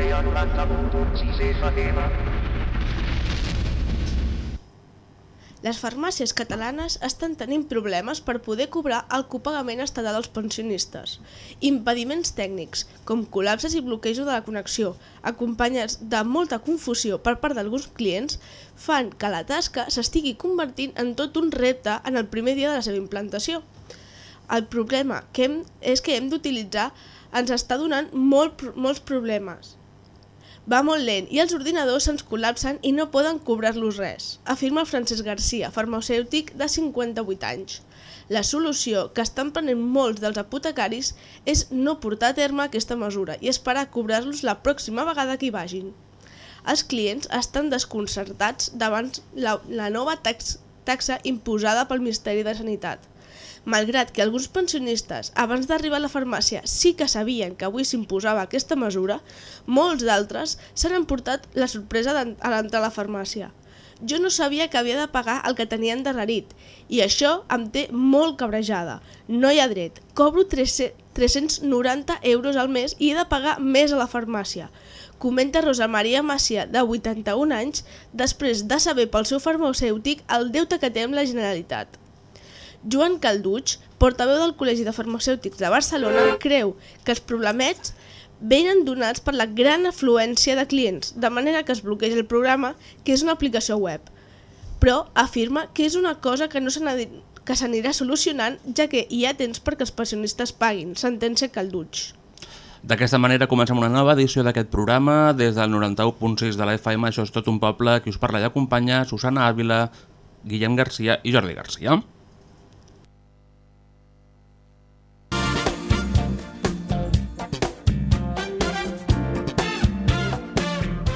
Idea 90.6 FM. Les farmàcies catalanes estan tenint problemes per poder cobrar el copagament estatal als pensionistes. Impediments tècnics, com col·lapses i bloquejos de la connexió, acompanyats de molta confusió per part d'alguns clients, fan que la tasca s'estigui convertint en tot un repte en el primer dia de la seva implantació. El problema que hem, és que hem d'utilitzar ens està donant molt, molts problemes. Va molt lent i els ordinadors se'ns col·lapsen i no poden cobrar-los res, afirma Francesc Garcia, farmacèutic de 58 anys. La solució que estan prenent molts dels apotecaris és no portar a terme aquesta mesura i esperar cobrar-los la pròxima vegada que hi vagin. Els clients estan desconcertats davant la, la nova tax, taxa imposada pel Ministeri de Sanitat. Malgrat que alguns pensionistes, abans d'arribar a la farmàcia, sí que sabien que avui s'imposava aquesta mesura, molts d'altres s'han emportat la sorpresa a l'entrar a la farmàcia. Jo no sabia que havia de pagar el que tenia endarrerit i això em té molt cabrejada. No hi ha dret. Cobro 300 390 euros al mes i he de pagar més a la farmàcia. Comenta Rosa Maria Macià, de 81 anys, després de saber pel seu farmacèutic el deute que té amb la Generalitat. Joan Calduig, portaveu del Col·legi de Farmacèutics de Barcelona, creu que els problemets venen donats per la gran afluència de clients, de manera que es bloqueja el programa, que és una aplicació web. Però afirma que és una cosa que no que s'anirà solucionant, ja que hi ha temps perquè els pensionistes paguin, sentència Calduig. D'aquesta manera comencem una nova edició d'aquest programa. Des del 91.6 de la FM, això és tot un poble, qui us parla i acompanya, Susana Ávila, Guillem Garcia i Jordi Garcia.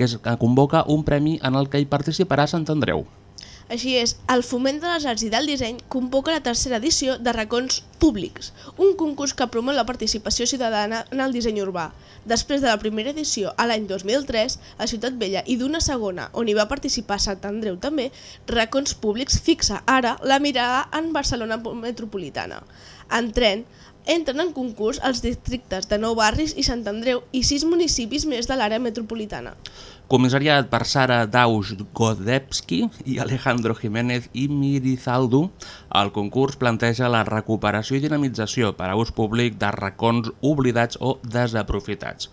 que, és, que convoca un premi en el que hi participarà Sant Andreu. Així és, el Foment de les Arts i del Disseny convoca la tercera edició de Racons Públics, un concurs que promou la participació ciutadana en el disseny urbà. Després de la primera edició a l'any 2003 a Ciutat Vella i d'una segona on hi va participar Sant Andreu també, Racons Públics fixa ara la mirada en Barcelona metropolitana. En tren, entren en concurs els districtes de Nou Barris i Sant Andreu i sis municipis més de l'àrea metropolitana. Comissariat per Sara Dausch Godebski i Alejandro Jiménez i Mirizaldu, el concurs planteja la recuperació i dinamització per a ús públic de racons oblidats o desaprofitats.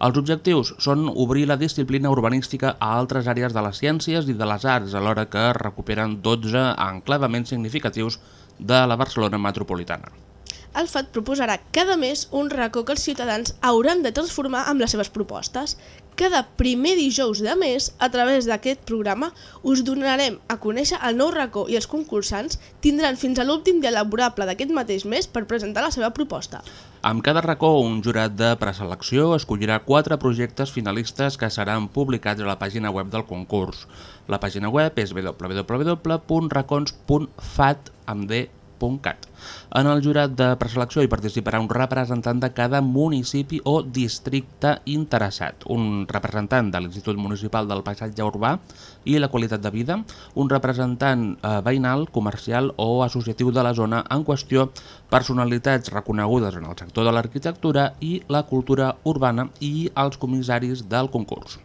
Els objectius són obrir la disciplina urbanística a altres àrees de les ciències i de les arts, alhora que recuperen 12 enclavaments significatius de la Barcelona metropolitana. El FAT proposarà cada mes un racó que els ciutadans hauran de transformar amb les seves propostes. Cada primer dijous de mes, a través d'aquest programa, us donarem a conèixer el nou racó i els concursants tindran fins a l'últim dia laborable d'aquest mateix mes per presentar la seva proposta. Amb cada racó, un jurat de preselecció escollirà quatre projectes finalistes que seran publicats a la pàgina web del concurs. La pàgina web és www.racons.fat.cat. En el jurat de preselecció hi participarà un representant de cada municipi o districte interessat, un representant de l'Institut Municipal del Paisatge Urbà i la Qualitat de Vida, un representant eh, veïnal, comercial o associatiu de la zona en qüestió, personalitats reconegudes en el sector de l'arquitectura i la cultura urbana i els comissaris del concurs.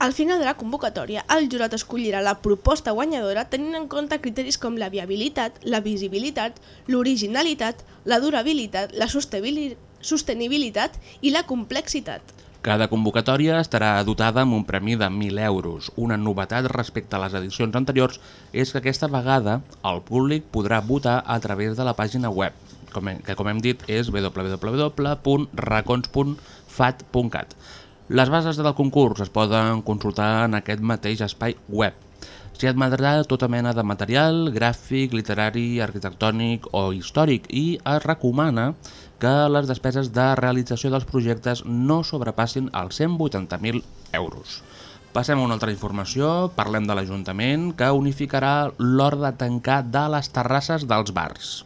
Al final de la convocatòria, el jurat escollirà la proposta guanyadora tenint en compte criteris com la viabilitat, la visibilitat, l'originalitat, la durabilitat, la sostenibil- sostenibilitat i la complexitat. Cada convocatòria estarà dotada amb un premi de 1.000 euros. Una novetat respecte a les edicions anteriors és que aquesta vegada el públic podrà votar a través de la pàgina web, que com hem dit és www.racons.fat.cat. Les bases del concurs es poden consultar en aquest mateix espai web. S'hi admetrà tota mena de material, gràfic, literari, arquitectònic o històric i es recomana que les despeses de realització dels projectes no sobrepassin els 180.000 euros. Passem a una altra informació, parlem de l'Ajuntament que unificarà l'hora de tancar de les terrasses dels bars.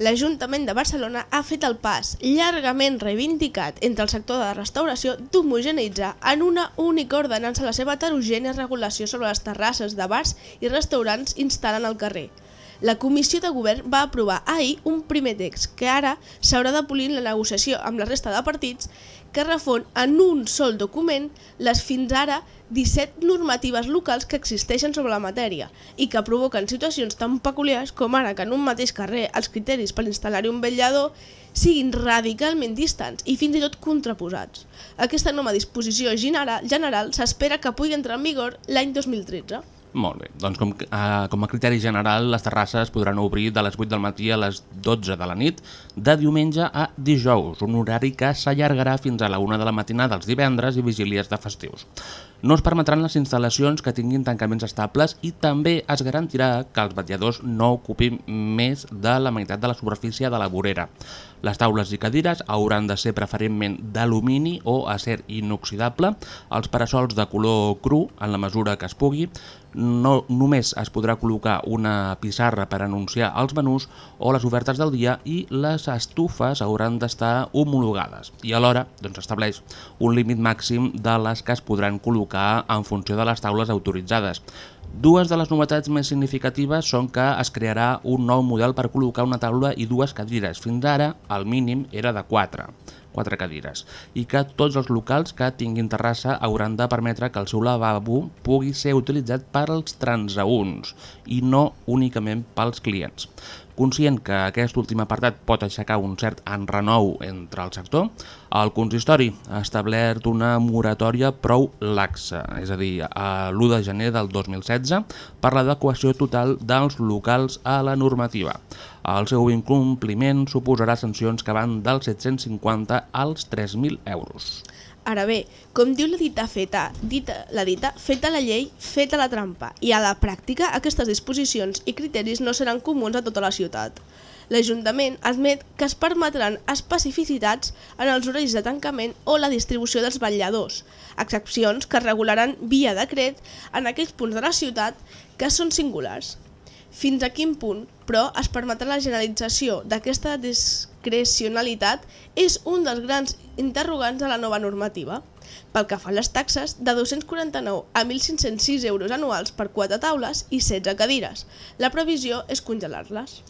L'Ajuntament de Barcelona ha fet el pas llargament reivindicat entre el sector de la restauració d'homogeneitzar en una única ordenança la seva heterogènia regulació sobre les terrasses de bars i restaurants instal·lant al carrer. La Comissió de Govern va aprovar ahir un primer text que ara s'haurà de polir en la negociació amb la resta de partits que refon en un sol document les fins ara 17 normatives locals que existeixen sobre la matèria i que provoquen situacions tan peculiars com ara que en un mateix carrer els criteris per instal·lar-hi un vetllador siguin radicalment distants i fins i tot contraposats. Aquesta nova disposició general, s'espera que pugui entrar en vigor l'any 2013. Molt bé, doncs com, eh, com a criteri general les terrasses podran obrir de les 8 del matí a les 12 de la nit de diumenge a dijous, un horari que s'allargarà fins a la 1 de la matinada dels divendres i vigílies de festius. No es permetran les instal·lacions que tinguin tancaments estables i també es garantirà que els vetlladors no ocupin més de la meitat de la superfície de la vorera. Les taules i cadires hauran de ser preferentment d'alumini o acer inoxidable, els parasols de color cru en la mesura que es pugui, no només es podrà col·locar una pissarra per anunciar els menús o les ofertes del dia i les estufes hauran d'estar homologades i alhora doncs, estableix un límit màxim de les que es podran col·locar en funció de les taules autoritzades. Dues de les novetats més significatives són que es crearà un nou model per col·locar una taula i dues cadires. Fins ara el mínim era de 4 quatre cadires, i que tots els locals que tinguin terrassa hauran de permetre que el seu lavabo pugui ser utilitzat pels transaúns i no únicament pels clients. Conscient que aquest últim apartat pot aixecar un cert enrenou entre el sector, el consistori ha establert una moratòria prou laxa, és a dir, a l'1 de gener del 2016, per l'adequació total dels locals a la normativa. El seu incompliment suposarà sancions que van dels 750 als 3.000 euros. Ara bé, com diu la dita feta, dita, la dita, feta la llei, feta la trampa, i a la pràctica aquestes disposicions i criteris no seran comuns a tota la ciutat. L'Ajuntament admet que es permetran especificitats en els horaris de tancament o la distribució dels vetlladors, excepcions que es regularan via decret en aquells punts de la ciutat que són singulars. Fins a quin punt, però, es permetrà la generalització d'aquesta discrecionalitat és un dels grans interrogants de la nova normativa. Pel que fa a les taxes, de 249 a 1.506 euros anuals per 4 taules i 16 cadires. La previsió és congelar-les.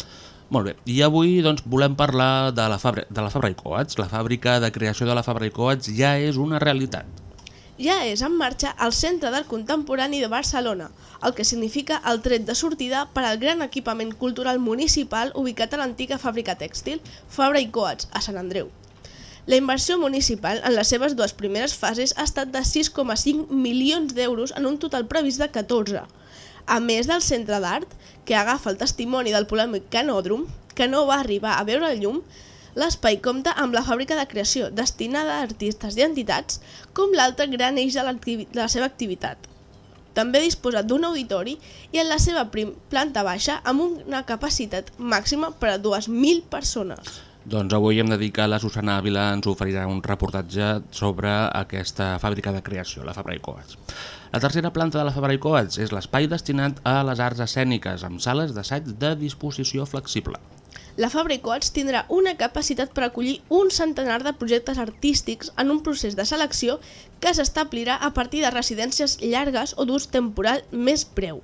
Molt bé, i avui doncs, volem parlar de la, Fabra, de la Fabra i Coats. La fàbrica de creació de la Fabra i Coats ja és una realitat. Ja és en marxa el Centre d'Art Contemporani de Barcelona, el que significa el tret de sortida per al gran equipament cultural municipal ubicat a l'antiga fàbrica tèxtil Fabra i Coats, a Sant Andreu. La inversió municipal en les seves dues primeres fases ha estat de 6,5 milions d'euros en un total previst de 14. A més del centre d'art, que agafa el testimoni del polèmic canòdrom, que no va arribar a veure el llum, l'espai compta amb la fàbrica de creació, destinada a artistes i entitats, com l'altre gran eix de, de la seva activitat. També disposa d'un auditori i en la seva planta baixa amb una capacitat màxima per a 2.000 persones. Doncs avui hem de dir que la Susana Ávila ens oferirà un reportatge sobre aquesta fàbrica de creació, la Fabra i Coats. La tercera planta de la Fabra i Coats és l'espai destinat a les arts escèniques, amb sales d'assaig de disposició flexible. La Fabra i Coats tindrà una capacitat per acollir un centenar de projectes artístics en un procés de selecció que s'establirà a partir de residències llargues o d'ús temporal més breu.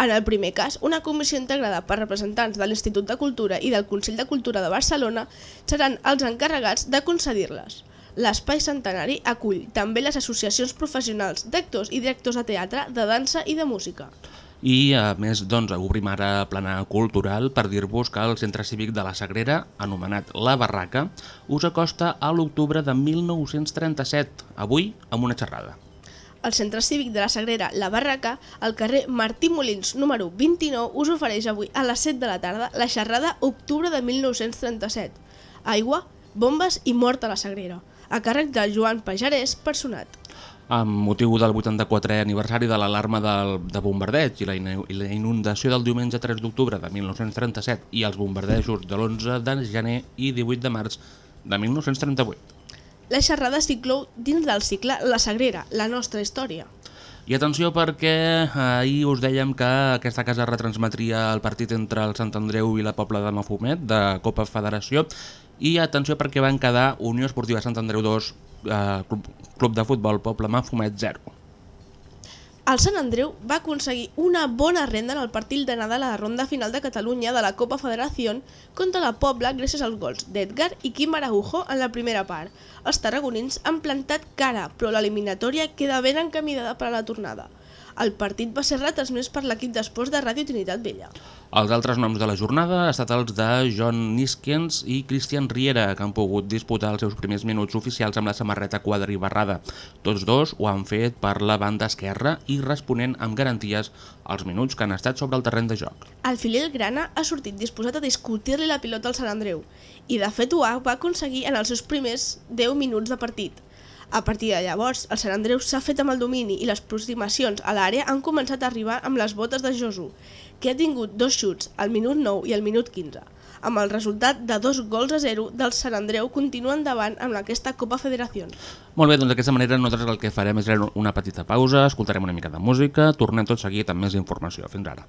En el primer cas, una comissió integrada per representants de l'Institut de Cultura i del Consell de Cultura de Barcelona seran els encarregats de concedir-les. L'espai centenari acull també les associacions professionals d'actors i directors de teatre, de dansa i de música. I a més doncs, obrim ara plana cultural per dir-vos que el Centre Cívic de la Sagrera, anomenat La Barraca, us acosta a l'octubre de 1937, avui amb una xerrada. El Centre Cívic de la Sagrera La Barraca, al carrer Martí Molins número 29, us ofereix avui a les 7 de la tarda la xerrada Octubre de 1937. Aigua, bombes i mort a la Sagrera, a càrrec de Joan Pajarès, personat. Amb motiu del 84è aniversari de l'alarma de bombardeig i la, i la inundació del diumenge 3 d'octubre de 1937 i els bombardejos de l'11 de gener i 18 de març de 1938. La xerrada s'inclou dins del cicle La Sagrera, la nostra història. I atenció perquè ahir us dèiem que aquesta casa retransmetria el partit entre el Sant Andreu i la Pobla de Mafumet de Copa Federació i atenció perquè van quedar Unió Esportiva Sant Andreu 2, eh, Club, Club de Futbol Pobla Mafumet 0. El Sant Andreu va aconseguir una bona renda en el partit de Nadal a la ronda final de Catalunya de la Copa Federació contra la Pobla gràcies als gols d'Edgar i Quim Araujo en la primera part. Els tarragonins han plantat cara, però l'eliminatòria queda ben encaminada per a la tornada. El partit va ser retransmès per l'equip d'esports de Ràdio Trinitat Vella. Els altres noms de la jornada han estat els de John Niskens i Cristian Riera, que han pogut disputar els seus primers minuts oficials amb la samarreta quadribarrada. Tots dos ho han fet per la banda esquerra i responent amb garanties als minuts que han estat sobre el terreny de joc. El filial Grana ha sortit disposat a discutir-li la pilota al Sant Andreu i de fet ho va aconseguir en els seus primers 10 minuts de partit. A partir de llavors, el Sant Andreu s'ha fet amb el domini i les aproximacions a l'àrea han començat a arribar amb les botes de Josu, que ha tingut dos xuts, al minut 9 i al minut 15. Amb el resultat de dos gols a 0 del Sant Andreu continua endavant amb aquesta Copa Federació. Molt bé, doncs d'aquesta manera nosaltres el que farem és una petita pausa, escoltarem una mica de música, tornem tot seguit amb més informació. Fins ara.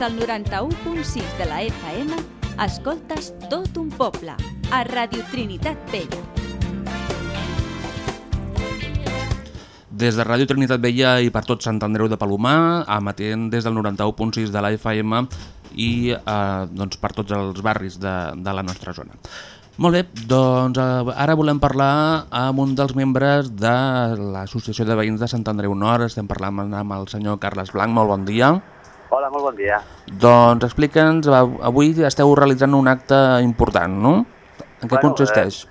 del 91.6 de la FM, escoltes tot un poble, a Radio Trinitat Vella. Des de Ràdio Trinitat Vella i per tot Sant Andreu de Palomar, emetent des del 91.6 de la FM i eh, doncs per tots els barris de, de la nostra zona. Molt bé, doncs eh, ara volem parlar amb un dels membres de l'Associació de Veïns de Sant Andreu Nord. Estem parlant amb el senyor Carles Blanc. Molt bon dia. Hola, molt bon dia. Doncs explica'ns, av- avui esteu realitzant un acte important, no? En què Bueno, consisteix?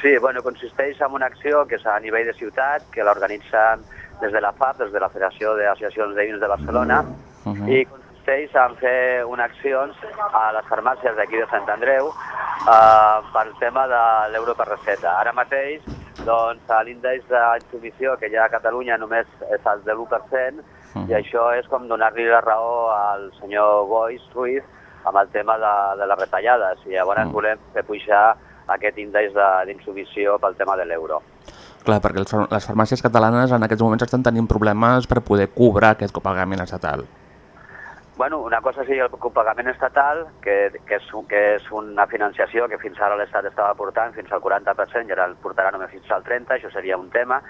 Sí, bueno, consisteix en una acció que és a nivell de ciutat, que l'organitzen des de la FAP, des de la Federació d'Associacions de Veïns de Barcelona, Uh -huh. i consisteix en fer una accions a les farmàcies d'aquí de Sant Andreu eh, pel tema de l'euro per recepta. Ara mateix, doncs, l'índex d'insumissió que hi ha a Catalunya només és el de l'1%, Mhm. i això és com donar-li la raó al senyor Bois Ruiz amb el tema de, de les retallades. I llavors Mhm. volem fer pujar aquest índex de- d'insumissió pel tema de l'euro. Clar, perquè les farmàcies catalanes en aquests moments estan tenint problemes per poder cobrar aquest copagament estatal. Bueno, una cosa sí, el copagament estatal, que, que, és, que és una financiació que fins ara l'Estat estava portant fins al 40% i ara el portarà només fins al 30%, això seria un tema,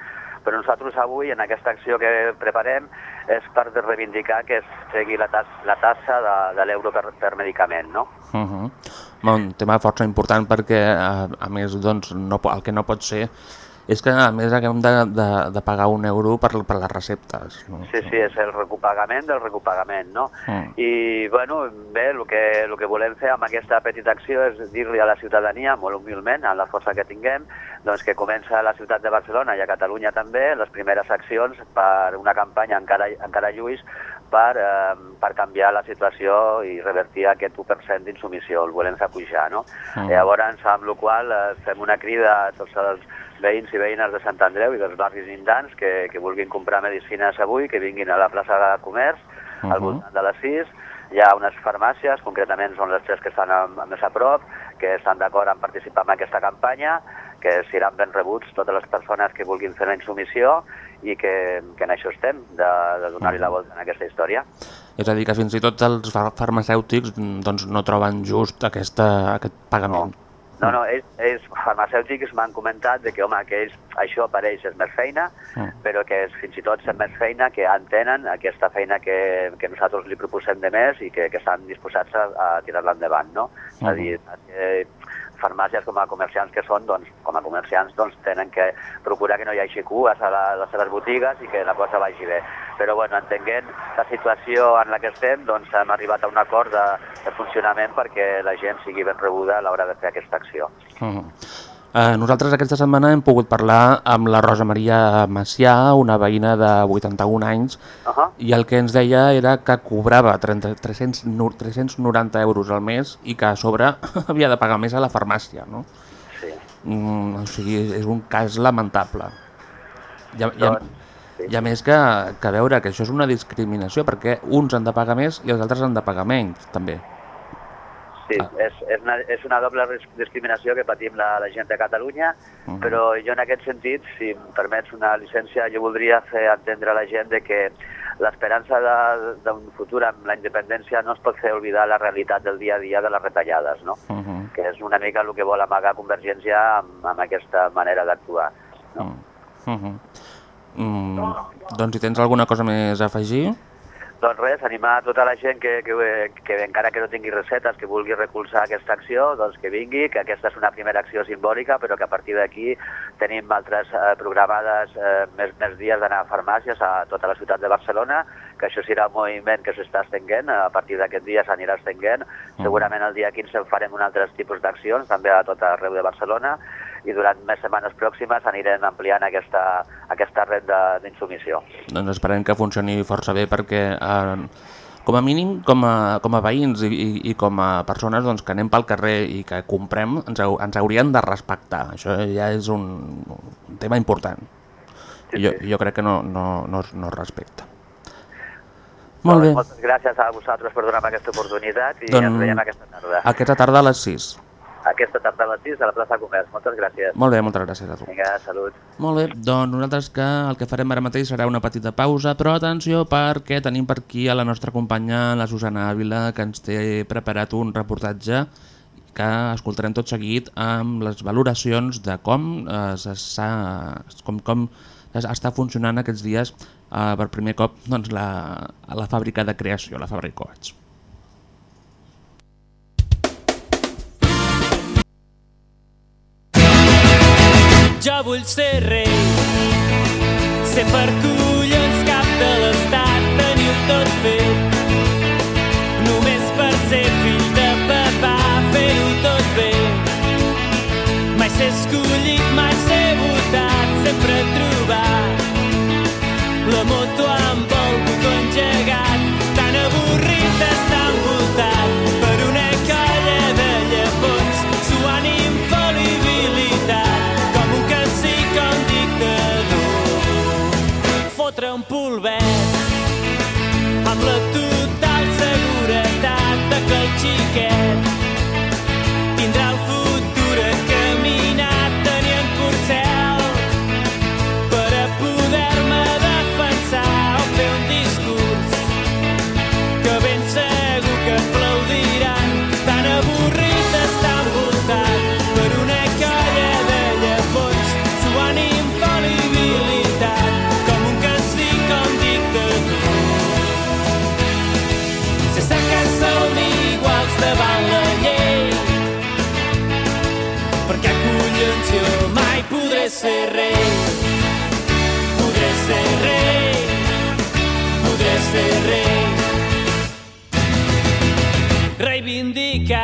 però nosaltres avui, en aquesta acció que preparem, és per reivindicar que es tregui la, tas, la tassa de, de l'euro per, per medicament, no? Uh -huh. Un tema força important perquè, a, a més, doncs, no, el que no pot ser És que a més hem de, de, de pagar un euro per, per les receptes. No? Sí, sí, és el recopagament del recopagament, no? Mm. I, bueno, bé, el que, el que volem fer amb aquesta petita acció és dir-li a la ciutadania, molt humilment, a la força que tinguem, doncs que comença a la ciutat de Barcelona i a Catalunya també les primeres accions per una campanya encara, encara lluís per, eh, per canviar la situació i revertir aquest 1% d'insumissió, el volem fer pujar, no? Mm. Llavors, amb la qual cosa, eh, fem una crida a tots els veïns i veïnes de Sant Andreu i dels barris indans que, que vulguin comprar medicines avui, que vinguin a la plaça de Comerç al Mhm. voltant de les 6. Hi ha unes farmàcies, concretament són les tres que estan a, a més a prop, que estan d'acord en participar en aquesta campanya, que seran ben rebuts totes les persones que vulguin fer la insumissió i que, que en això estem, de, de donar-hi la volta en aquesta història. És a dir, que fins i tot els far- farmacèutics mm, doncs, no troben just aquesta, aquest pagament. No, no, ells, ells farmacèutics m'han comentat de que, home, que ells, això per ells és més feina, Mm. però que és, fins i tot és més feina que entenen aquesta feina que, que nosaltres li proposem de més i que, que estan disposats a, a tirar-la endavant, no? És a Mhm. dir, eh, farmàcies com a comerciants que són, doncs, com a comerciants, doncs, tenen que procurar que no hi hagi cues a, la, a les seves botigues i que la cosa vagi bé. Però, bueno, entenguent la situació en la que estem, doncs hem arribat a un acord de, de funcionament perquè la gent sigui ben rebuda a l'hora de fer aquesta acció. Uh eh, nosaltres aquesta setmana hem pogut parlar amb la Rosa Maria Macià, una veïna de 81 anys, Uh -huh. i el que ens deia era que cobrava 30, 300, nu- 390 euros al mes i que a sobre havia de pagar més a la farmàcia, no? Sí. Mm, o sigui, és un cas lamentable. I a, i a, Doncs, sí. i a més que, que veure que això és una discriminació perquè uns han de pagar més i els altres han de pagar menys, també. Sí, Ah. és, és, una, és una doble discriminació que patim la, la gent de Catalunya, Mhm. però jo en aquest sentit, si em permets una llicència, jo voldria fer entendre a la gent de que l'esperança d'un futur amb la independència no es pot fer oblidar la realitat del dia a dia de les retallades, no? Uh -huh. que és una mica el que vol amagar Convergència amb, amb aquesta manera d'actuar. No? Uh -huh. mm, doncs si tens alguna cosa més a afegir... Doncs res, animar a tota la gent que, que, que encara que no tingui recetes, que vulgui recolzar aquesta acció, doncs que vingui, que aquesta és una primera acció simbòlica, però que a partir d'aquí tenim altres eh, programades eh, més, més dies d'anar a farmàcies a tota la ciutat de Barcelona, que això serà un moviment que s'està estenguent, a partir d'aquest dia s'anirà estenguent, segurament el dia 15 en farem un altre tipus d'accions, també a tot arreu de Barcelona, i durant més setmanes pròximes anirem ampliant aquesta, aquesta red de- d'insumissió. Doncs esperem que funcioni força bé perquè eh, com a mínim com a, com a veïns i, i, i com a persones doncs, que anem pel carrer i que comprem ens, ens haurien de respectar. Això ja és un, un tema important. Sí, jo, sí. jo crec que no, no, no, es- no es respecta. Molt bé. Moltes gràcies a vosaltres per donar-me aquesta oportunitat i Doncs- ens veiem aquesta tarda. Aquesta tarda a les 6. Aquesta tarda a les 6 a la plaça Comerç. Moltes gràcies. Molt bé, moltes gràcies a tu. Vinga, salut. Molt bé, doncs nosaltres que el que farem ara mateix serà una petita pausa, però atenció perquè tenim per aquí a la nostra companya, la Susana Ávila, que ens té preparat un reportatge que escoltarem tot seguit amb les valoracions de com eh, com, com es- està funcionant aquests dies eh, per primer cop doncs, la, la fàbrica de creació, la Fàbrica Jo vull ser rei, ser per collons cap de l'estat, tenir-ho tot fet. Només per ser fill de papà, fer-ho tot bé. Mai ser escollit, mai ser votat, sempre trobar la moto amb el Fotre un polvet amb la total seguretat reivindicar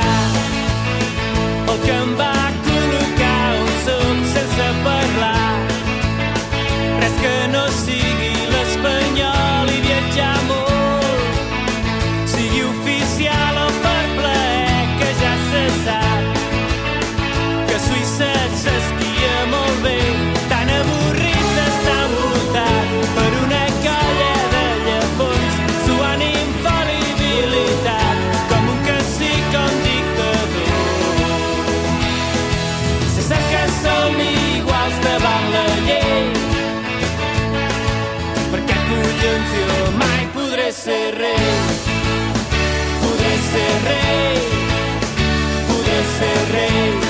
el que em va col·locar un suc sense parlar. Res que no ser rei. Podré ser rei, podré ser rei.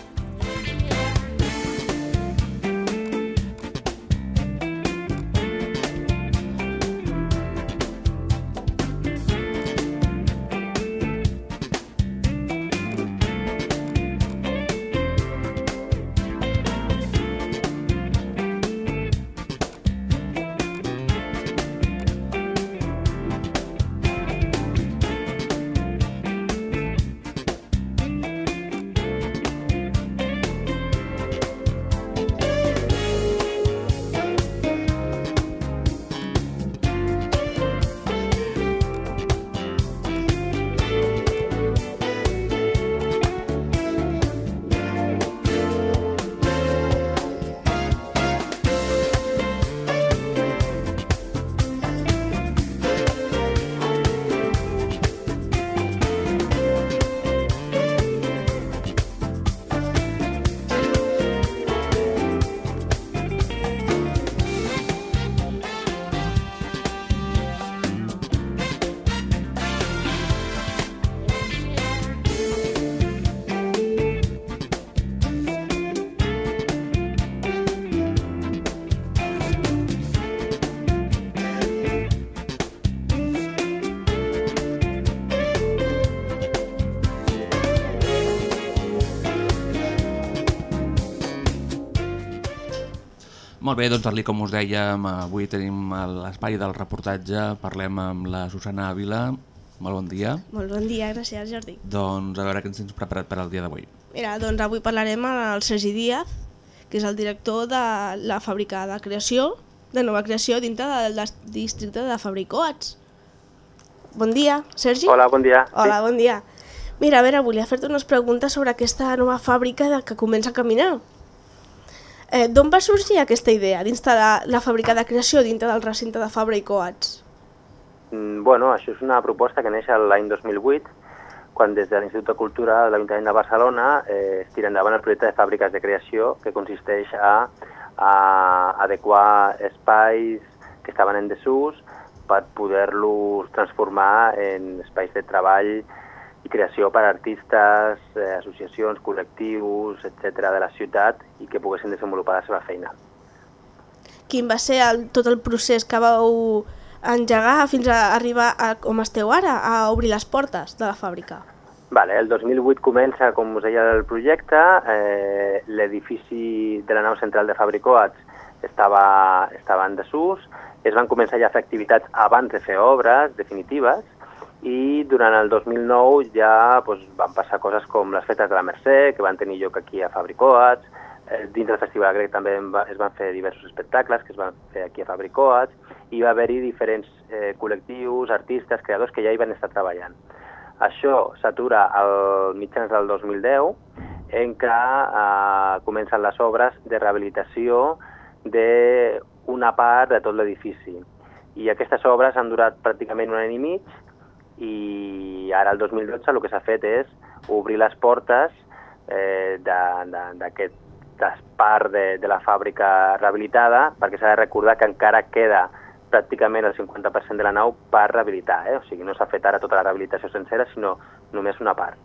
Molt bé, doncs tal com us dèiem, avui tenim l'espai del reportatge, parlem amb la Susana Ávila. Molt bon dia. Molt bon dia, gràcies Jordi. Doncs a veure què ens tens preparat per al dia d'avui. Mira, doncs avui parlarem amb el Sergi Díaz, que és el director de la fàbrica de creació, de nova creació dintre del districte de Fabricoats. Bon dia, Sergi. Hola, bon dia. Hola, bon dia. Mira, a veure, volia fer-te unes preguntes sobre aquesta nova fàbrica de que comença a caminar. Eh, D'on va sorgir aquesta idea d'instal·lar la fàbrica de creació dintre del recinte de Fabra i Coats? Mm, Bueno, això és una proposta que neix l'any 2008, quan des de l'Institut de Cultura de l'Ajuntament de Barcelona eh, es tira endavant el projecte de fàbriques de creació que consisteix a, a adequar espais que estaven en desús per poder-los transformar en espais de treball creació per artistes, eh, associacions, col·lectius, etc de la ciutat i que poguessin desenvolupar la seva feina. Quin va ser el, tot el procés que vau engegar fins a arribar a com esteu ara, a obrir les portes de la fàbrica? Vale, el 2008 comença, com us deia, el projecte. Eh, L'edifici de la nau central de Fabricoats estava, estava en desús. Es van començar ja a fer activitats abans de fer obres definitives i durant el 2009 ja doncs, van passar coses com les fetes de la Mercè, que van tenir lloc aquí a Fabricoats, eh, dins del Festival Grec també es van fer diversos espectacles que es van fer aquí a Fabricoats i va haver-hi diferents eh, col·lectius, artistes, creadors que ja hi van estar treballant. Això s'atura al mitjans del 2010 en què eh, comencen les obres de rehabilitació d'una part de tot l'edifici. I aquestes obres han durat pràcticament un any i mig i ara el 2012 el que s'ha fet és obrir les portes eh, d'aquest part de, de la fàbrica rehabilitada perquè s'ha de recordar que encara queda pràcticament el 50% de la nau per rehabilitar, eh? o sigui, no s'ha fet ara tota la rehabilitació sencera, sinó només una part.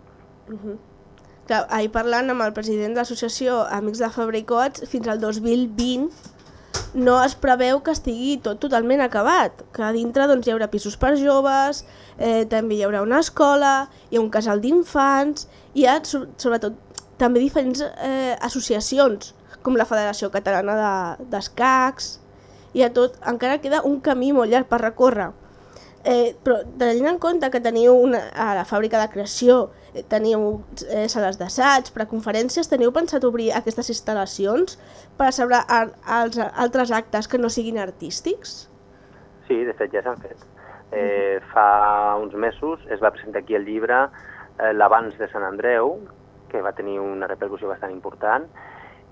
Clar, ahir parlant amb el president de l'associació Amics de Fabricots, fins al 2020 no es preveu que estigui tot totalment acabat, que a dintre doncs, hi haurà pisos per joves, eh, també hi haurà una escola, hi ha un casal d'infants, hi ha so- sobretot també diferents eh, associacions, com la Federació Catalana de- d'Escacs, hi ha tot, encara queda un camí molt llarg per recórrer. Eh, però tenint en compte que teniu una, a la fàbrica de creació, teniu eh, sales d'assaig, per a conferències, teniu pensat obrir aquestes instal·lacions per celebrar als altres actes que no siguin artístics? Sí, de fet ja s'han fet. Eh, fa uns mesos es va presentar aquí el llibre eh, L'Abans de Sant Andreu, que va tenir una repercussió bastant important,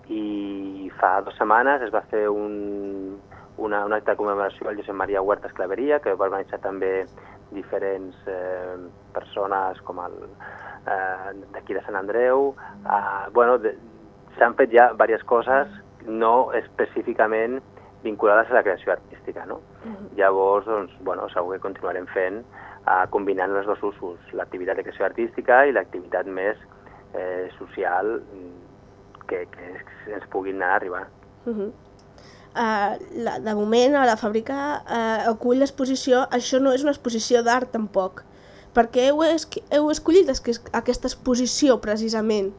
i fa dues setmanes es va fer un, una, un acte de commemoració al Josep Maria Huerta Esclaveria, que va organitzar també diferents eh, persones com el eh, d'aquí de Sant Andreu. Eh, bueno, s'han fet ja diverses coses, no específicament vinculades a la creació artística, no? Llavors, doncs, bueno, segur que continuarem fent, eh, combinant els dos usos, l'activitat de creació artística i l'activitat més eh, social mm, que, que ens puguin anar a arribar. Uh -huh. Uh, la, de moment, a la fàbrica uh, acull l'exposició, això no és una exposició d'art tampoc. Per què heu, es, heu escollit es, aquesta exposició, precisament?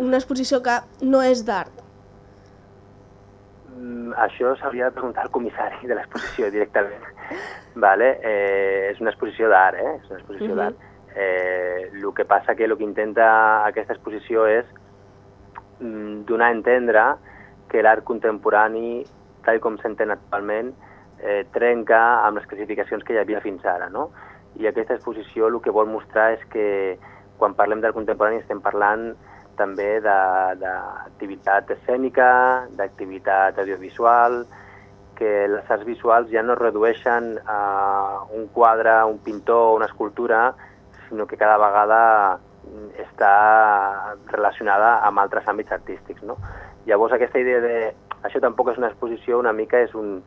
Una exposició que no és d'art. Mm, això s'hauria de preguntar al comissari de l'exposició directament. vale? eh, és una exposició d'art, eh? És una exposició Mhm. d'art. Eh, el que passa que el que intenta aquesta exposició és mm, donar a entendre que l'art contemporani, tal com s'entén actualment, eh, trenca amb les classificacions que hi havia fins ara, no? I aquesta exposició el que vol mostrar és que quan parlem d'art contemporani estem parlant també d'activitat escènica, d'activitat audiovisual, que les arts visuals ja no redueixen a un quadre, un pintor, una escultura, sinó que cada vegada està relacionada amb altres àmbits artístics. No? Llavors aquesta idea de... Això tampoc és una exposició, una mica és un,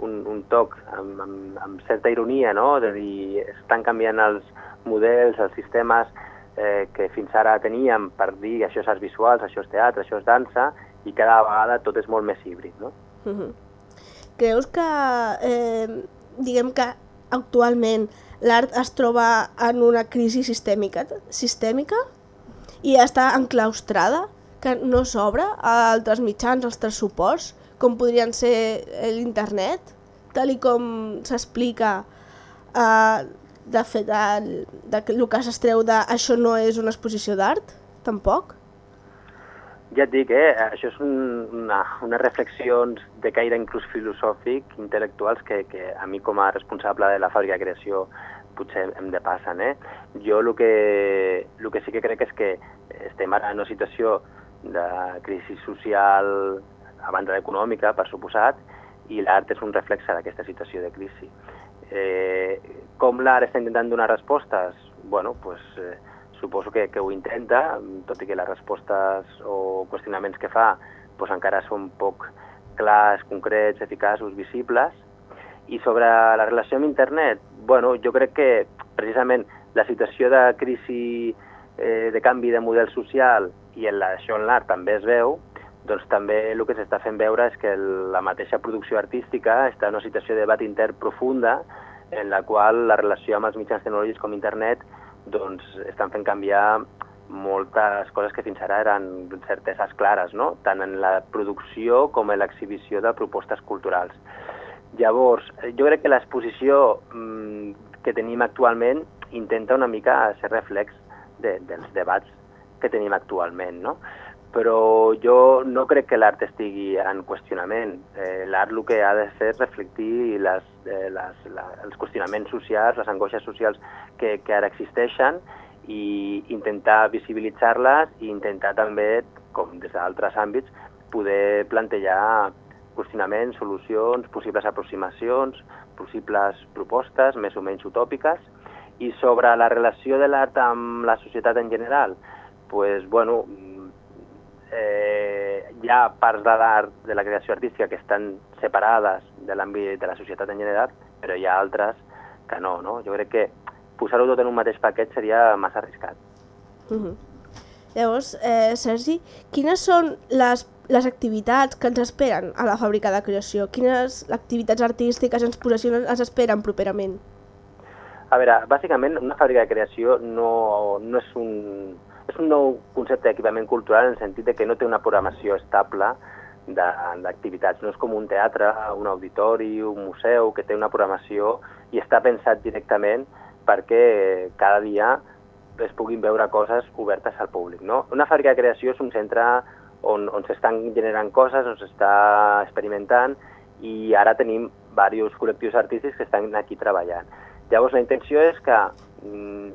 un, un toc amb, amb, amb certa ironia, no? de dir, estan canviant els models, els sistemes eh, que fins ara teníem per dir això és arts visuals, això és teatre, això és dansa, i cada vegada tot és molt més híbrid. No? Uh -huh. Creus que, eh, diguem que actualment l'art es troba en una crisi sistèmica, sistèmica i està enclaustrada, que no s'obre a altres mitjans, altres suports, com podrien ser l'internet, tal i com s'explica eh, de fet el, de, el que s'estreu de això no és una exposició d'art, tampoc? Ja et dic, eh, això és un, una, unes reflexions de caire inclús filosòfic, intel·lectuals, que, que a mi com a responsable de la fàbrica de creació potser em depassen. Eh? Jo el que, el que sí que crec és que estem ara en una situació de crisi social a banda econòmica, per suposat, i l'art és un reflexe d'aquesta situació de crisi. Eh, com l'art està intentant donar respostes? bueno, pues, eh, suposo que, que ho intenta, tot i que les respostes o qüestionaments que fa pues, encara són poc clars, concrets, eficaços, visibles. I sobre la relació amb internet, bueno, jo crec que precisament la situació de crisi eh, de canvi de model social i en la, en l'art també es veu, doncs també el que s'està fent veure és que la mateixa producció artística està en una situació de debat intern profunda en la qual la relació amb els mitjans tecnològics com internet doncs estan fent canviar moltes coses que fins ara eren certeses clares, no? tant en la producció com en l'exhibició de propostes culturals. Llavors, jo crec que l'exposició mmm, que tenim actualment intenta una mica ser reflex de, dels debats que tenim actualment, no? Però jo no crec que l'art estigui en qüestionament. Eh, l'art el que ha de fer és reflectir les, eh, les, la, els qüestionaments socials, les angoixes socials que, que ara existeixen i intentar visibilitzar-les i intentar també, com des d'altres àmbits, poder plantejar qüestionaments, solucions, possibles aproximacions, possibles propostes més o menys utòpiques. I sobre la relació de l'art amb la societat en general, pues, bueno, eh, hi ha parts de l'art, de la creació artística, que estan separades de l'àmbit de la societat en general, però hi ha altres que no, no? Jo crec que posar-ho tot en un mateix paquet seria massa arriscat. Uh -huh. Llavors, eh, Sergi, quines són les, les activitats que ens esperen a la fàbrica de creació? Quines activitats artístiques i exposicions ens esperen properament? A veure, bàsicament una fàbrica de creació no, no és un... És un nou concepte d'equipament cultural en el sentit de que no té una programació estable d'activitats. No és com un teatre, un auditori, un museu, que té una programació i està pensat directament perquè cada dia es puguin veure coses obertes al públic. No? Una fàbrica de creació és un centre on, on s'estan generant coses, on s'està experimentant i ara tenim diversos col·lectius artístics que estan aquí treballant. Llavors la intenció és que mm,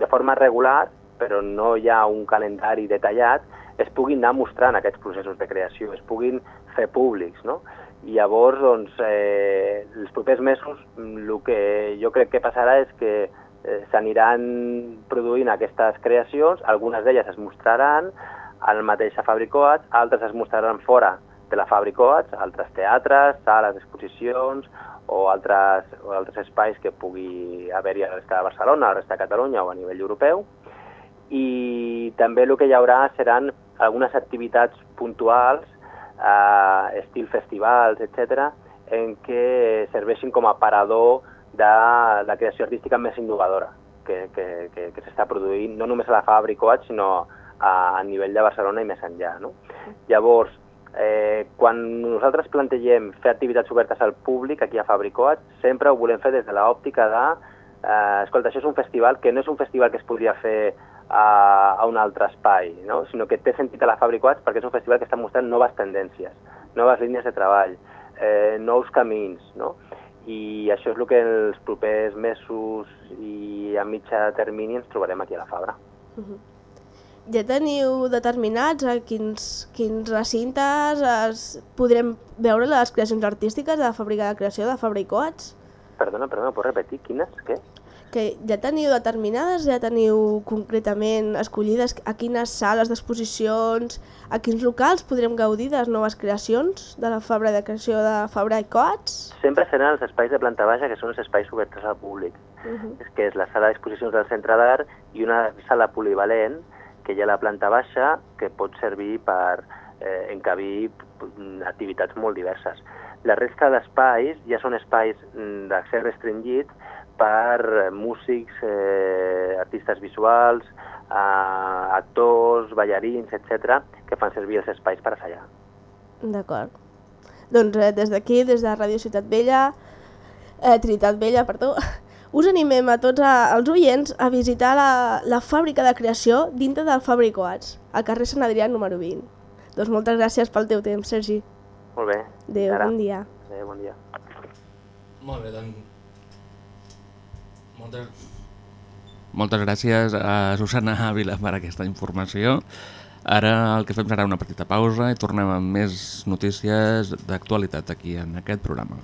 de forma regular, però no hi ha un calendari detallat, es puguin anar mostrant aquests processos de creació, es puguin fer públics, no? I llavors, doncs, eh, els propers mesos, el que jo crec que passarà és que eh, s'aniran produint aquestes creacions, algunes d'elles es mostraran al mateix a Fabricoats, altres es mostraran fora de la Fabricoats, altres teatres, sales d'exposicions o altres, o altres espais que pugui haver-hi a la resta de Barcelona, a la resta de Catalunya o a nivell europeu. I també el que hi haurà seran algunes activitats puntuals, eh, estil festivals, etc, en què serveixin com a parador de la creació artística més innovadora que, que, que, que s'està produint, no només a la Fabricoat, sinó a, a nivell de Barcelona i més enllà. No? Llavors, eh, quan nosaltres plantegem fer activitats obertes al públic aquí a Fabricoat, sempre ho volem fer des de l'òptica de eh, escolta, això és un festival que no és un festival que es podria fer a, a un altre espai, no? sinó que té sentit a la Fabricoats perquè és un festival que està mostrant noves tendències, noves línies de treball, eh, nous camins, no? i això és el que els propers mesos i a mitja termini ens trobarem aquí a la Fabra. Ja teniu determinats a quins, quins recintes es podrem veure les creacions artístiques de la fàbrica de creació de Fabricoats? Perdona, perdona, pots repetir? Quines? Què? Que ja teniu determinades, ja teniu concretament escollides a quines sales d'exposicions, a quins locals podrem gaudir de les noves creacions de la fàbrica de creació de Fabra i Coats? Sempre seran els espais de planta baixa, que són els espais oberts al públic. Uh -huh. és que és la sala d'exposicions del centre d'art i una sala polivalent que hi ha a la planta baixa que pot servir per eh, encabir mm, activitats molt diverses. La resta d'espais ja són espais mm, d'accés restringit per eh, músics, eh, artistes visuals, eh, actors, ballarins, etc que fan servir els espais per assajar. D'acord. Doncs eh, des d'aquí, des de Ràdio Ciutat Vella, eh, Trinitat Vella, perdó, us animem a tots a, els oients a visitar la, la fàbrica de creació dintre del Fabricoats, al carrer Sant Adrià número 20. Doncs moltes gràcies pel teu temps, Sergi. Molt bé. Adéu, bon dia. Adéu, bon dia. Molt bé, doncs... Moltes... Moltes gràcies a Susana Ávila per aquesta informació. Ara el que fem serà una petita pausa i tornem amb més notícies d'actualitat aquí en aquest programa.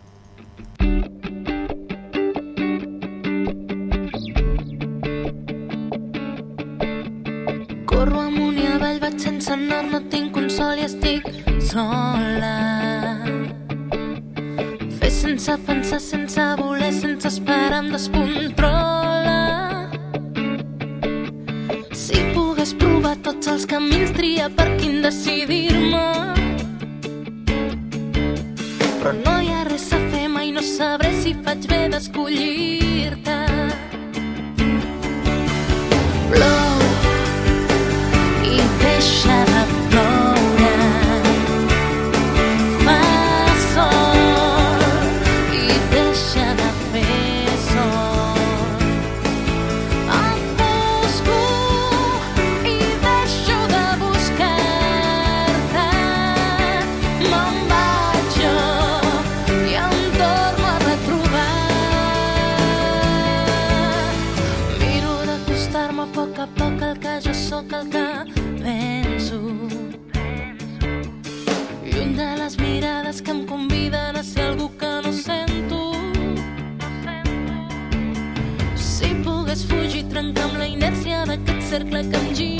Corro amunt i avall, vaig sense nord, no tinc consol i estic sola. Sense pensar, sense voler, sense esperar, em descontrola. Si pogués provar tots els camins, tria per quin decidir-me. Però no hi ha res a fer, mai no sabré si faig bé d'escollir-te. Plou i deixa de ploure. Sóc el que penso. Lluny de les mirades que em conviden a ser algú que no sento. Si pogués fugir, trencar amb la inèrcia d'aquest cercle que em gira.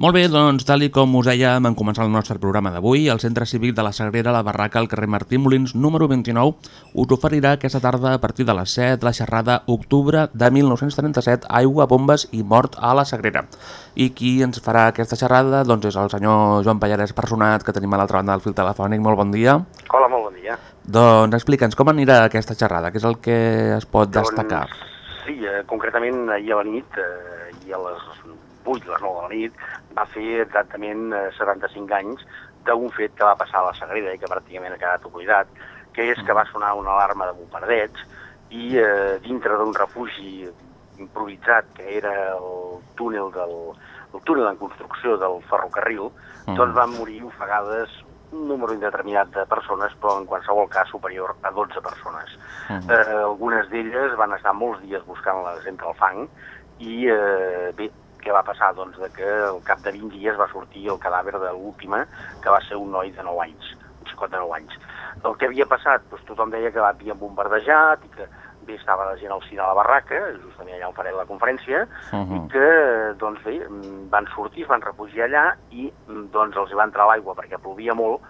Molt bé, doncs, tal i com us dèiem en començar el nostre programa d'avui, el Centre Cívic de la Sagrera, la Barraca, al carrer Martí Molins, número 29, us oferirà aquesta tarda a partir de les 7 la xerrada Octubre de 1937, Aigua, Bombes i Mort a la Sagrera. I qui ens farà aquesta xerrada doncs és el senyor Joan Pallarès Personat, que tenim a l'altra banda del fil telefònic. Molt bon dia. Hola, molt bon dia. Doncs explica'ns com anirà aquesta xerrada, què és el que es pot destacar? Doncs, sí, eh, concretament ahir a la nit, eh, i a les 8, les 9 de la nit, va fer exactament eh, 75 anys d'un fet que va passar a la Sagrera i que pràcticament ha quedat oblidat, que és que va sonar una alarma de bombardeig i eh, dintre d'un refugi improvisat que era el túnel del el túnel en construcció del ferrocarril, Mm. doncs van morir ofegades un número indeterminat de persones, però en qualsevol cas superior a 12 persones. Mhm. Eh, algunes d'elles van estar molts dies buscant-les entre el fang i, eh, bé, què va passar? Doncs de que al cap de 20 dies va sortir el cadàver de l'última, que va ser un noi de 9 anys, un xicot de 9 anys. El que havia passat? Doncs tothom deia que l'havien bombardejat i que bé estava la gent al cine de la barraca, justament allà al faré la conferència, Mhm. i que, doncs bé, van sortir, es van refugiar allà i, doncs, els hi va entrar l'aigua perquè plovia molt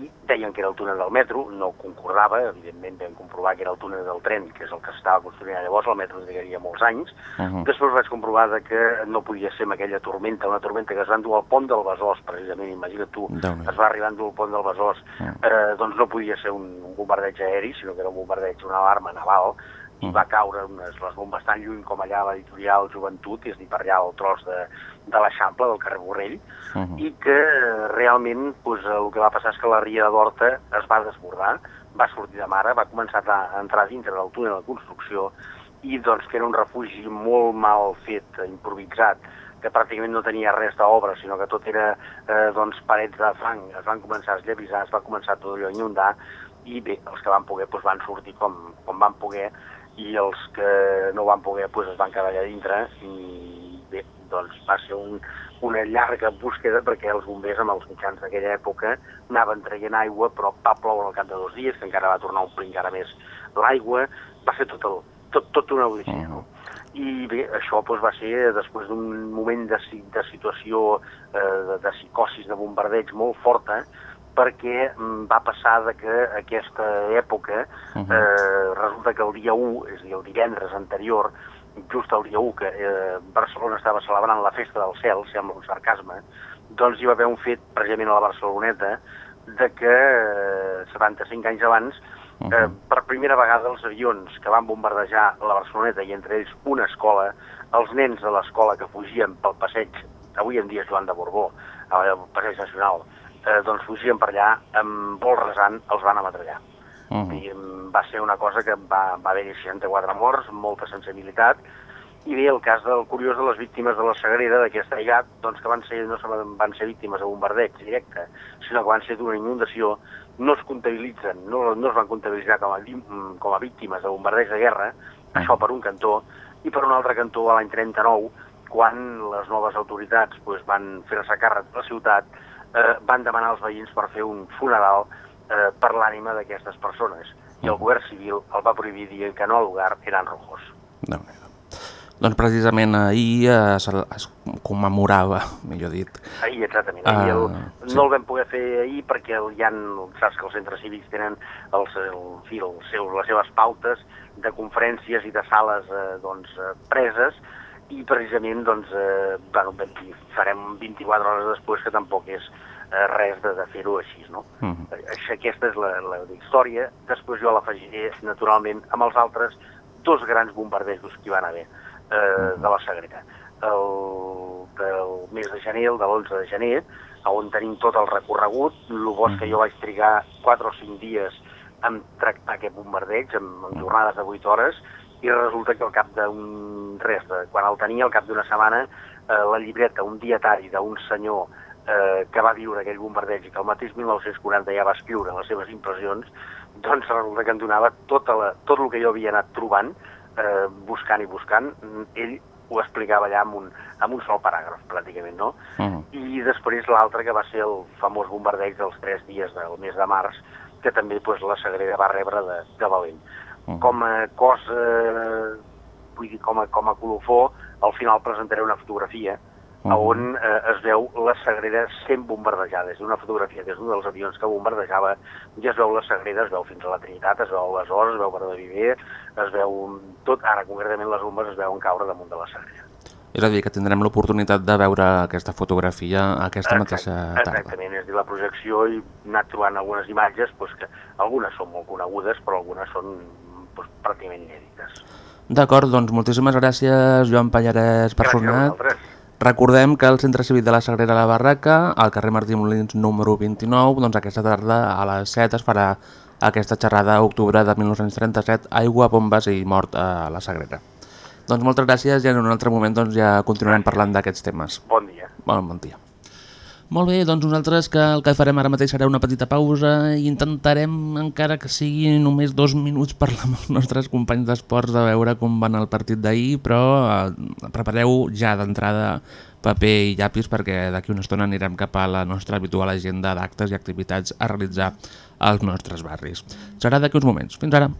i deien que era el túnel del metro, no concordava, evidentment vam comprovar que era el túnel del tren, que és el que s'estava construint llavors, el metro trigaria molts anys. Mhm. Després vaig comprovar de que no podia ser amb aquella tormenta, una tormenta que es va endur al pont del Besòs, precisament, imagina't tu, es va arribar a endur al pont del Besòs, Mm. eh, doncs no podia ser un, un bombardeig aeri, sinó que era un bombardeig, una alarma naval, i Mm. va caure unes, les bombes tan lluny com allà a l'editorial Joventut, és a dir, per allà al tros de, de l'Eixample, del carrer Borrell, Mhm. i que realment doncs, el que va passar és que la ria d'Horta es va desbordar, va sortir de mare, va començar a entrar dintre del túnel de construcció i doncs que era un refugi molt mal fet, improvisat, que pràcticament no tenia res d'obra, sinó que tot era eh, doncs, parets de fang, es van començar a esllavissar, es va començar tot allò a inundar, i bé, els que van poder doncs, van sortir com, com van poder, i els que no van poder doncs, es van quedar allà dintre, i doncs va ser un, una llarga búsqueda perquè els bombers amb els mitjans d'aquella època anaven traient aigua, però va ploure al cap de dos dies, que encara va tornar a omplir encara més l'aigua, va ser tot, el, tot, tot una odissea, no? I bé, això doncs, va ser després d'un moment de, de situació eh, de, de psicosis, de bombardeig molt forta, perquè mm, va passar de que aquesta època Mhm. eh, resulta que el dia 1, és a dir, el divendres anterior, just el dia 1, que eh, Barcelona estava celebrant la festa del cel, sembla un sarcasme, doncs hi va haver un fet, precisament a la Barceloneta, de que eh, 75 anys abans, eh, Mhm. per primera vegada els avions que van bombardejar la Barceloneta, i entre ells una escola, els nens de l'escola que fugien pel passeig, avui en dia Joan de Borbó, al passeig nacional, eh, doncs fugien per allà, amb vol resant, els van ametrallar. Mhm. I mm, va ser una cosa que va, va haver-hi 64 morts, molta sensibilitat, i bé, el cas del curiós de les víctimes de la Sagrera, d'aquest aïllat, doncs que van ser, no van ser víctimes de bombardeig directe, sinó que van ser d'una inundació, no es comptabilitzen, no, no es van comptabilitzar com a, com a víctimes de bombardeig de guerra, això per un cantó, i per un altre cantó a l'any 39, quan les noves autoritats doncs, van fer-se càrrec de la ciutat, eh, van demanar als veïns per fer un funeral eh, per l'ànima d'aquestes persones. I el govern civil el va prohibir dient que no al lugar eren rojos. Déu-n'hi-do. Doncs precisament ahir eh, es, es commemorava, millor dit. Ahir, exactament. Ah, Ahir el, sí. No el vam poder fer ahir perquè el, hi ha, saps que els centres cívics tenen els, el, fi, el seu, les seves pautes de conferències i de sales eh, doncs, eh, preses i precisament doncs, eh, bueno, farem 24 hores després que tampoc és res de, de fer-ho així, no? Mhm. Eh, Això, aquesta és la, la, història. Després jo l'afegiré, naturalment, amb els altres dos grans bombardejos que hi van haver eh, de la Sagrera. El del mes de gener, el de l'11 de gener, on tenim tot el recorregut. El bo és que jo vaig trigar 4 o 5 dies en tractar aquest bombardeig, amb, amb jornades de 8 hores, i resulta que al cap d'un... res, de, quan el tenia, al cap d'una setmana, eh, la llibreta, un dietari d'un senyor eh, que va viure aquell bombardeig i que el mateix 1940 ja va escriure les seves impressions, doncs resulta que em donava tota la, tot el que jo havia anat trobant, eh, buscant i buscant, ell ho explicava allà amb un, amb un sol paràgraf, pràcticament, no? Uh I després l'altre, que va ser el famós bombardeig dels tres dies del mes de març, que també pues, la Sagrera va rebre de, de valent. -huh. Com a cosa, vull dir, com a, com a colofó, al final presentaré una fotografia Mhm. on eh, es veu la Sagrera sent bombardejada. És una fotografia des d'un dels avions que bombardejava, ja es veu la Sagrera, es veu fins a la Trinitat, es veu les hores, es veu per de Viver, es veu tot, ara concretament les bombes es veuen caure damunt de la Sagrera. És a dir, que tindrem l'oportunitat de veure aquesta fotografia aquesta mateixa tarda. Exactament, és a dir, la projecció i he anat trobant algunes imatges doncs, que algunes són molt conegudes, però algunes són doncs, pràcticament inèdites. D'acord, doncs moltíssimes gràcies, Joan Pallarès, per Gràcies vosaltres. Recordem que el Centre Cívic de la Sagrera la Barraca, al carrer Martí Molins número 29, doncs aquesta tarda a les 7 es farà aquesta xerrada a octubre de 1937, aigua, bombes i mort a la Sagrera. Doncs moltes gràcies i en un altre moment doncs, ja continuarem parlant d'aquests temes. Bon dia. Bon, bon dia. Molt bé, doncs nosaltres que el que farem ara mateix serà una petita pausa i intentarem, encara que sigui només dos minuts, parlar amb els nostres companys d'esports de veure com van el partit d'ahir, però eh, prepareu ja d'entrada paper i llapis perquè d'aquí una estona anirem cap a la nostra habitual agenda d'actes i activitats a realitzar als nostres barris. Serà d'aquí uns moments. Fins ara.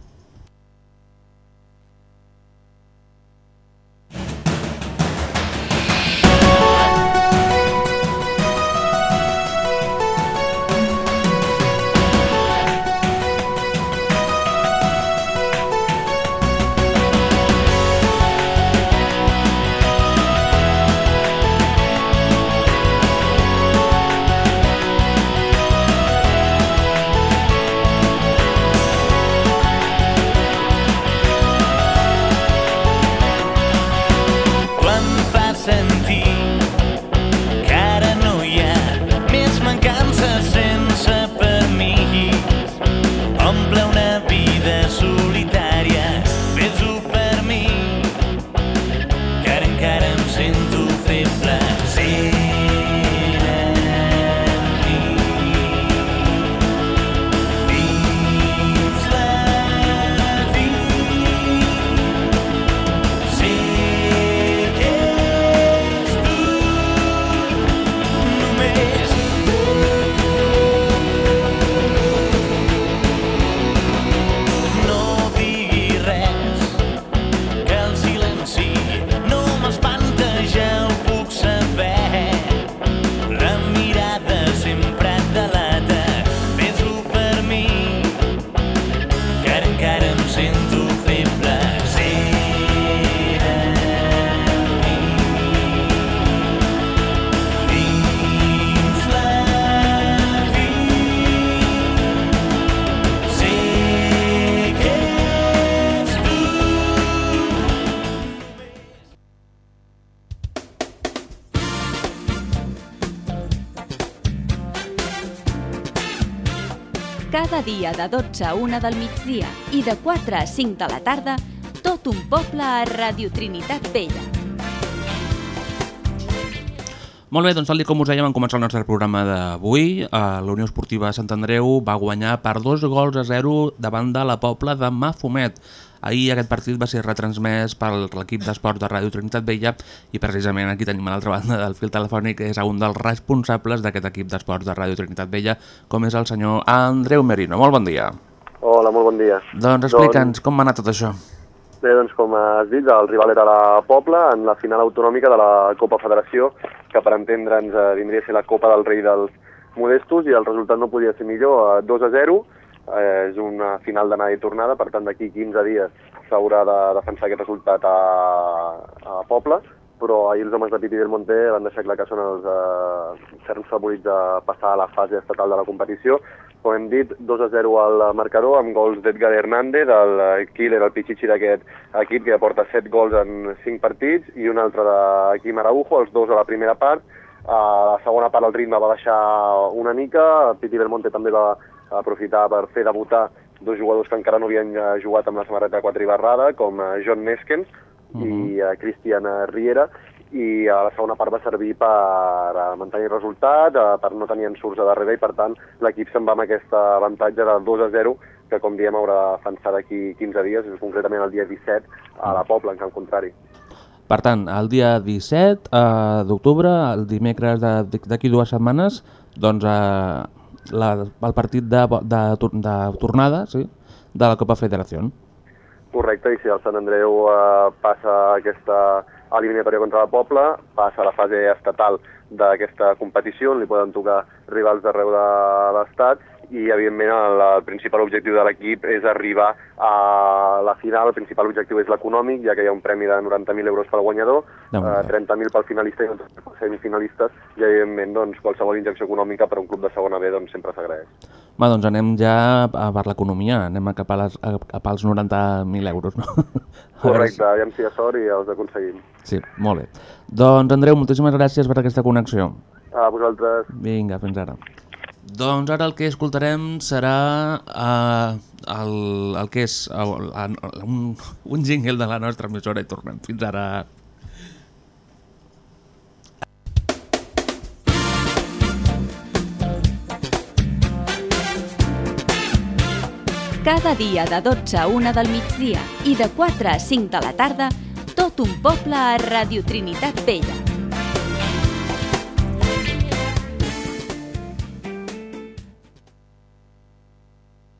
De 12 a 1 del migdia i de 4 a 5 de la tarda, tot un poble a Radio Trinitat Vella. Molt bé, doncs tal com us dèiem en començar el nostre programa d'avui, la Unió Esportiva Sant Andreu va guanyar per dos gols a zero davant de la Pobla de Mafumet. Ahir aquest partit va ser retransmès per l'equip d'esports de Ràdio Trinitat Vella i precisament aquí tenim a l'altra banda del fil telefònic és un dels responsables d'aquest equip d'esports de Ràdio Trinitat Vella, com és el senyor Andreu Merino. Molt bon dia. Hola, molt bon dia. Doncs explica'ns com va anar tot això. Bé, doncs com has dit, el rival era la Pobla en la final autonòmica de la Copa Federació, que per entendre'ns eh, vindria a ser la Copa del Rei dels Modestos, i el resultat no podia ser millor, eh, 2 a 0, eh, és una final d'anada i tornada, per tant d'aquí 15 dies s'haurà de defensar aquest resultat a, a Pobla, però ahir els homes de Pipi del Monte van deixar clar que són els eh, ferms favorits de passar a la fase estatal de la competició. Com hem dit, 2 a 0 al marcador amb gols d'Edgar Hernández, el eh, killer, el pitxitxi d'aquest equip que porta 7 gols en 5 partits i un altre de Quim Araujo, els dos a la primera part. A la segona part el ritme va baixar una mica, Piti Belmonte també va aprofitar per fer debutar dos jugadors que encara no havien eh, jugat amb la samarreta quadribarrada, com eh, John Neskens i eh, Cristian eh, Riera, i a la segona part va servir per mantenir el resultat, per no tenir ensurts a darrere, i per tant l'equip se'n va amb aquest avantatge de 2 a 0, que com diem haurà de defensar d'aquí 15 dies, concretament el dia 17, a la Pobla, en camp contrari. Per tant, el dia 17 eh, d'octubre, el dimecres de- d'aquí dues setmanes, doncs eh, la, el partit de, de, tor- de tornada sí, de la Copa Federació. Correcte, i si el Sant Andreu eh, passa aquesta eliminatòria contra el Poble, passa a la fase estatal d'aquesta competició, on li poden tocar rivals d'arreu de l'Estat, i evidentment el, el principal objectiu de l'equip és arribar a la final, el principal objectiu és l'econòmic, ja que hi ha un premi de 90.000 euros pel guanyador, Déu eh, 30.000 pel finalista i 11.000 pels semifinalistes, i evidentment doncs, qualsevol injecció econòmica per a un club de segona B doncs, sempre s'agraeix. Va, doncs anem ja a per l'economia, anem a cap, a les, a, cap als 90.000 euros, no? Correcte, aviam si hi ha sort i els aconseguim. Sí, molt bé. Doncs Andreu, moltíssimes gràcies per aquesta connexió. A vosaltres. Vinga, fins ara. Doncs ara el que escoltarem serà uh, el, el que és uh, la, un, un jingle de la nostra emissora i tornem. Fins ara. Cada dia de 12 a 1 del migdia i de 4 a 5 de la tarda, tot un poble a Radio Trinitat Vella.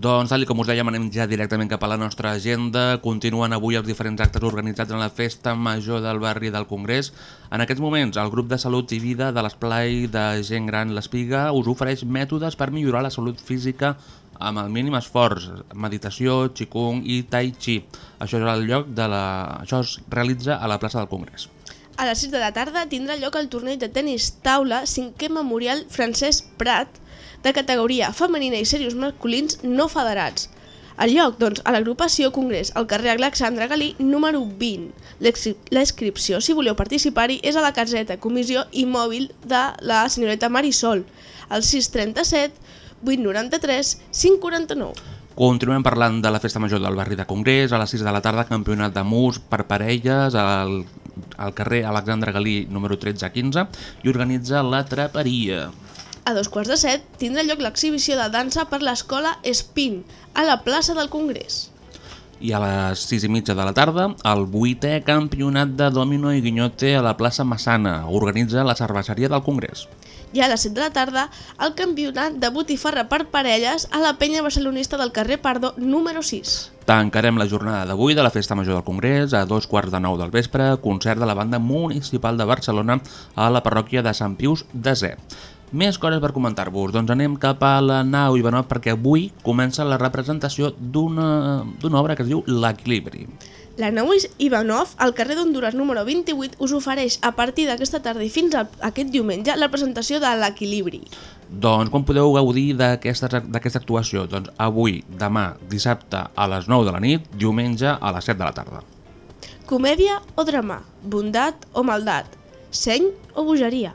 Doncs, tal com us dèiem, anem ja directament cap a la nostra agenda. Continuen avui els diferents actes organitzats en la Festa Major del barri del Congrés. En aquests moments, el grup de salut i vida de l'esplai de gent gran l'Espiga us ofereix mètodes per millorar la salut física amb el mínim esforç, meditació, qigong i tai chi. Això és el lloc de la... Això es realitza a la plaça del Congrés. A les 6 de la tarda tindrà lloc el torneig de tennis taula 5è Memorial Francesc Prat de categoria femenina i serios masculins no federats. El lloc, doncs, a l'agrupació Congrés, al carrer Alexandre Galí, número 20. L'exi- La inscripció, si voleu participar-hi, és a la caseta Comissió i Mòbil de la senyoreta Marisol, al 637 893 549. Continuem parlant de la Festa Major del barri de Congrés, a les 6 de la tarda campionat de mus per parelles al, al carrer Alexandre Galí número 13 a 15 i organitza la Traperia. A dos quarts de set tindrà lloc l'exhibició de dansa per l'escola Espin, a la plaça del Congrés. I a les 6 i mitja de la tarda, el vuitè campionat de domino i guinyote a la plaça Massana organitza la cerveseria del Congrés. I a les 7 de la tarda, el campionat de botifarra per parelles a la penya barcelonista del carrer Pardo número 6. Tancarem la jornada d'avui de la Festa Major del Congrés a dos quarts de nou del vespre, concert de la banda municipal de Barcelona a la parròquia de Sant Pius de Zé. Més coses per comentar-vos, doncs anem cap a la nau Ivanov perquè avui comença la representació d'una obra que es diu L'Equilibri. La nau Ivanov, al carrer d'Honduras número 28, us ofereix a partir d'aquesta tarda i fins a aquest diumenge la presentació de l'Equilibri. Doncs quan podeu gaudir d'aquesta d'aquesta actuació? Doncs avui, demà, dissabte a les 9 de la nit, diumenge a les 7 de la tarda. Comèdia o drama, bondat o maldat, seny o bogeria.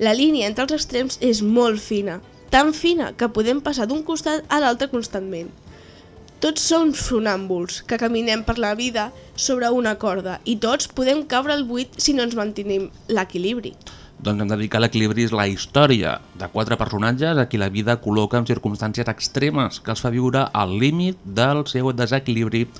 La línia entre els extrems és molt fina, tan fina que podem passar d'un costat a l'altre constantment. Tots som sonàmbuls, que caminem per la vida sobre una corda i tots podem caure al buit si no ens mantenim l'equilibri. Doncs hem de dir que l'equilibri és la història de quatre personatges a qui la vida col·loca en circumstàncies extremes que els fa viure al límit del seu desequilibri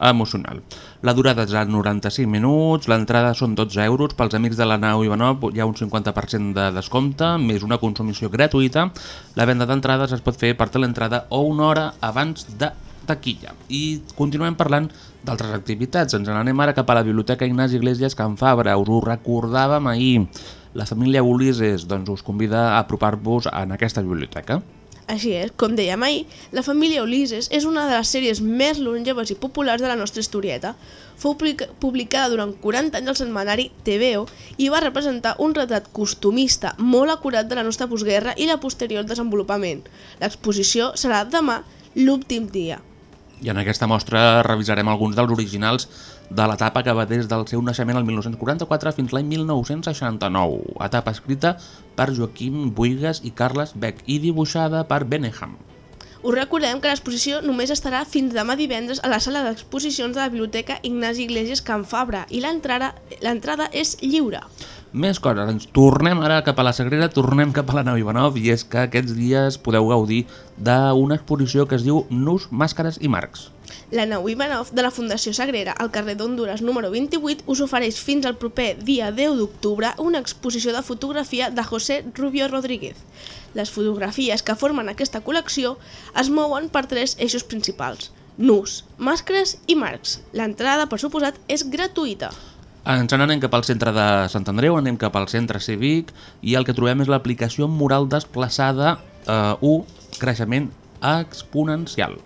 emocional. La durada és de 95 minuts, l'entrada són 12 euros, pels amics de la nau Ivanov hi ha un 50% de descompte, més una consumició gratuïta. La venda d'entrades es pot fer per teleentrada o una hora abans de taquilla. I continuem parlant d'altres activitats. Ens n'anem ara cap a la Biblioteca Ignasi Iglesias Can Fabra. Us ho recordàvem ahir. La família Ulises doncs, us convida a apropar-vos en aquesta biblioteca. Així és, com dèiem ahir, la família Ulises és una de les sèries més longeves i populars de la nostra historieta. Fou publica- publicada durant 40 anys al setmanari TVO i va representar un retrat costumista molt acurat de la nostra postguerra i la posterior desenvolupament. L'exposició serà demà, l'últim dia. I en aquesta mostra revisarem alguns dels originals de l'etapa que va des del seu naixement el 1944 fins l'any 1969, etapa escrita per Joaquim Buigas i Carles Beck i dibuixada per Beneham. Us recordem que l'exposició només estarà fins demà divendres a la sala d'exposicions de la Biblioteca Ignasi Iglesias Can Fabra i l'entrada l'entrada és lliure. Més coses, ens tornem ara cap a la Sagrera, tornem cap a la nau Ivanov i és que aquests dies podeu gaudir d'una exposició que es diu Nus, Màscares i Marcs. La nau Ivanov de la Fundació Sagrera al carrer d'Honduras número 28 us ofereix fins al proper dia 10 d'octubre una exposició de fotografia de José Rubio Rodríguez. Les fotografies que formen aquesta col·lecció es mouen per tres eixos principals, nus, màscares i marcs. L'entrada, per suposat, és gratuïta. Ens n'anem cap al centre de Sant Andreu, anem cap al centre cívic i el que trobem és l'aplicació moral desplaçada eh, 1, creixement exponencial.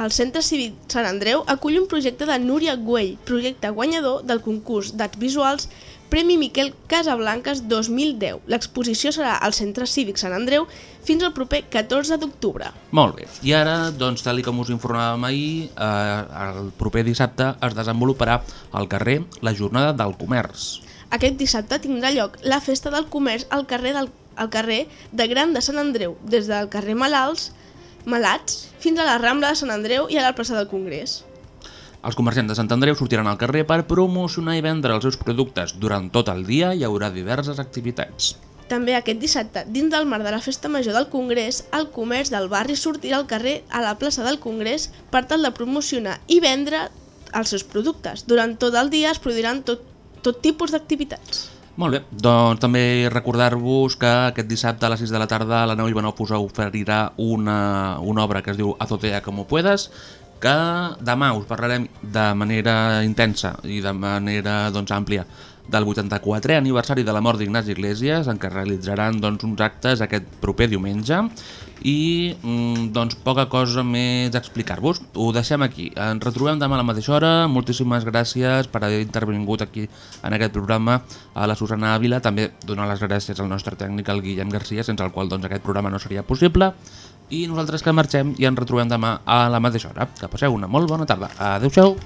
El Centre Cívic Sant Andreu acull un projecte de Núria Güell, projecte guanyador del concurs d'arts visuals Premi Miquel Casablanques 2010. L'exposició serà al Centre Cívic Sant Andreu fins al proper 14 d'octubre. Molt bé, i ara, doncs, tal com us informàvem ahir, eh, el proper dissabte es desenvoluparà al carrer la Jornada del Comerç. Aquest dissabte tindrà lloc la Festa del Comerç al carrer, del, al carrer de Gran de Sant Andreu, des del carrer Malalts, Malats fins a la Rambla de Sant Andreu i a la plaça del Congrés. Els comerciants de Sant Andreu sortiran al carrer per promocionar i vendre els seus productes. Durant tot el dia hi haurà diverses activitats. També aquest dissabte, dins del marc de la Festa Major del Congrés, el comerç del barri sortirà al carrer a la plaça del Congrés per tal de promocionar i vendre els seus productes. Durant tot el dia es produiran tot, tot tipus d'activitats. Molt bé, doncs també recordar-vos que aquest dissabte a les 6 de la tarda la Nau Ivanov us oferirà una, una obra que es diu Azotea como puedas, que demà us parlarem de manera intensa i de manera doncs, àmplia del 84è aniversari de la mort d'Ignasi Iglesias, en què realitzaran doncs, uns actes aquest proper diumenge i mm, doncs, poca cosa més a explicar-vos. Ho deixem aquí. Ens retrobem demà a la mateixa hora. Moltíssimes gràcies per haver intervingut aquí en aquest programa a la Susana Ávila. També donar les gràcies al nostre tècnic, el Guillem Garcia, sense el qual doncs, aquest programa no seria possible. I nosaltres que marxem i ens retrobem demà a la mateixa hora. Que passeu una molt bona tarda. Adéu-siau.